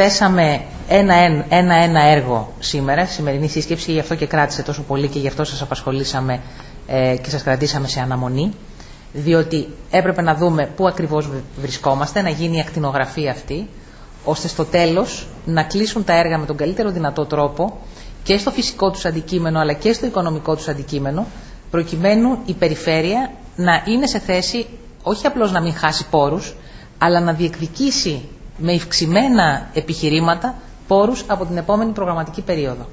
θέσαμε ένα-ένα ένα, ένα έργο σήμερα, στη σημερινή σύσκεψη, γι' αυτό και κράτησε τόσο πολύ και γι' αυτό σας απασχολήσαμε ε, και σας κρατήσαμε σε αναμονή, διότι έπρεπε να δούμε πού ακριβώς βρισκόμαστε, να γίνει η ακτινογραφία αυτή, ώστε στο τέλος να κλείσουν τα έργα με τον καλύτερο δυνατό τρόπο και στο φυσικό τους αντικείμενο αλλά και στο οικονομικό τους αντικείμενο προκειμένου η περιφέρεια να είναι σε θέση όχι απλώς να μην χάσει πόρους αλλά να διεκδικήσει με ευξημένα επιχειρήματα πόρους από την επόμενη προγραμματική περίοδο.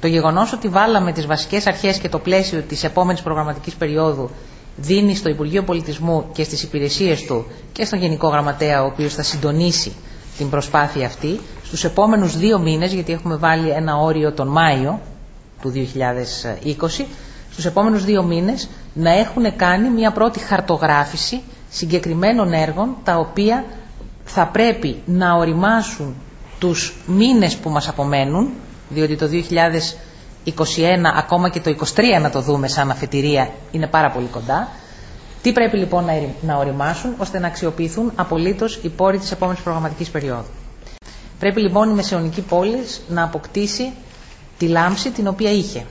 Το γεγονός ότι βάλαμε τις βασικές αρχές και το πλαίσιο της επόμενης προγραμματικής περίοδου δίνει στο Υπουργείο Πολιτισμού και στις υπηρεσίες του και στον Γενικό Γραμματέα ο οποίος θα συντονίσει την προσπάθεια αυτή στους επόμενους δύο μήνες, γιατί έχουμε βάλει ένα όριο τον Μάιο του 2020, στους επόμενους δύο μήνες να έχουν κάνει μια πρώτη χαρτογράφηση συγκεκριμένων έργων τα οποία θα πρέπει να οριμάσουν τους μήνες που μας απομένουν, διότι το 2021 ακόμα και το 2023 να το δούμε σαν αφετηρία είναι πάρα πολύ κοντά. Τι πρέπει λοιπόν να οριμάσουν ώστε να αξιοποιηθούν απολύτως οι πόροι της επόμενης προγραμματικής περίοδου. Πρέπει λοιπόν η Μεσαιωνική πόλη να αποκτήσει τη λάμψη την οποία είχε.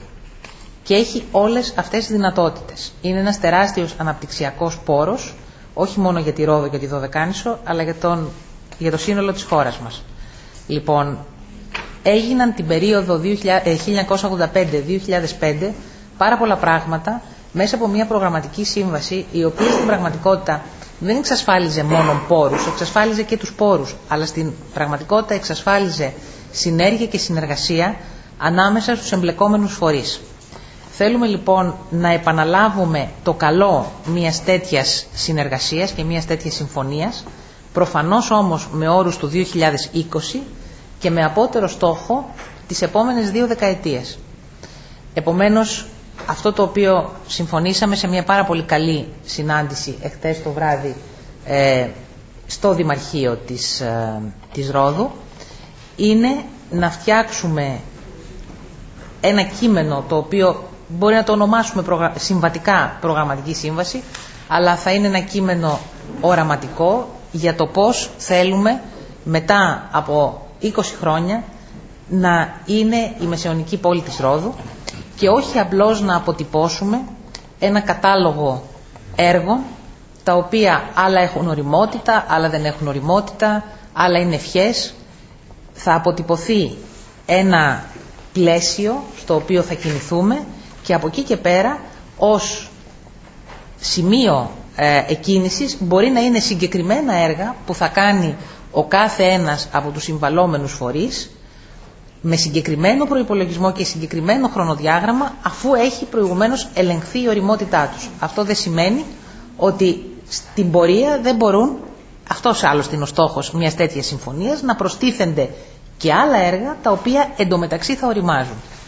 Και έχει όλες αυτές τις δυνατότητες. Είναι ένας τεράστιος αναπτυξιακός πόρος, όχι μόνο για τη Ρόδο και τη Δωδεκάνησο, αλλά για, τον, για το σύνολο της χώρας μας. Λοιπόν, έγιναν την περίοδο 1985-2005 ε, πάρα πολλά πράγματα μέσα από μια προγραμματική σύμβαση η οποία στην πραγματικότητα δεν εξασφάλιζε μόνο πόρους, εξασφάλιζε και τους πόρους, αλλά στην πραγματικότητα εξασφάλιζε συνέργεια και συνεργασία ανάμεσα στους εμπλεκόμενους φορείς. Θέλουμε λοιπόν να επαναλάβουμε το καλό μιας τέτοιας συνεργασίας και μιας τέτοιας συμφωνίας, προφανώς όμως με όρους του 2020 και με απότερο στόχο τις επόμενες δύο δεκαετίες. Επομένως, αυτό το οποίο συμφωνήσαμε σε μια πάρα πολύ καλή συνάντηση εχθές το βράδυ ε, στο Δημαρχείο της, ε, της Ρόδου είναι να φτιάξουμε ένα κείμενο το οποίο μπορεί να το ονομάσουμε συμβατικά προγραμματική σύμβαση αλλά θα είναι ένα κείμενο οραματικό για το πώς θέλουμε μετά από 20 χρόνια να είναι η μεσαιωνική πόλη της Ρόδου και όχι απλώς να αποτυπώσουμε ένα κατάλογο έργων τα οποία άλλα έχουν οριμότητα, άλλα δεν έχουν οριμότητα, άλλα είναι ευχές. Θα αποτυπωθεί ένα πλαίσιο στο οποίο θα κινηθούμε και από εκεί και πέρα ως σημείο ε, εκκίνησης μπορεί να είναι συγκεκριμένα έργα που θα κάνει ο κάθε ένας από τους συμβαλόμενους φορείς με συγκεκριμένο προϋπολογισμό και συγκεκριμένο χρονοδιάγραμμα αφού έχει προηγουμένως ελεγχθεί η οριμότητά τους. Αυτό δεν σημαίνει ότι στην πορεία δεν μπορούν, αυτός άλλωστε είναι ο στόχος μιας τέτοιας συμφωνίας, να προστίθενται και άλλα έργα τα οποία εντωμεταξύ θα οριμάζουν.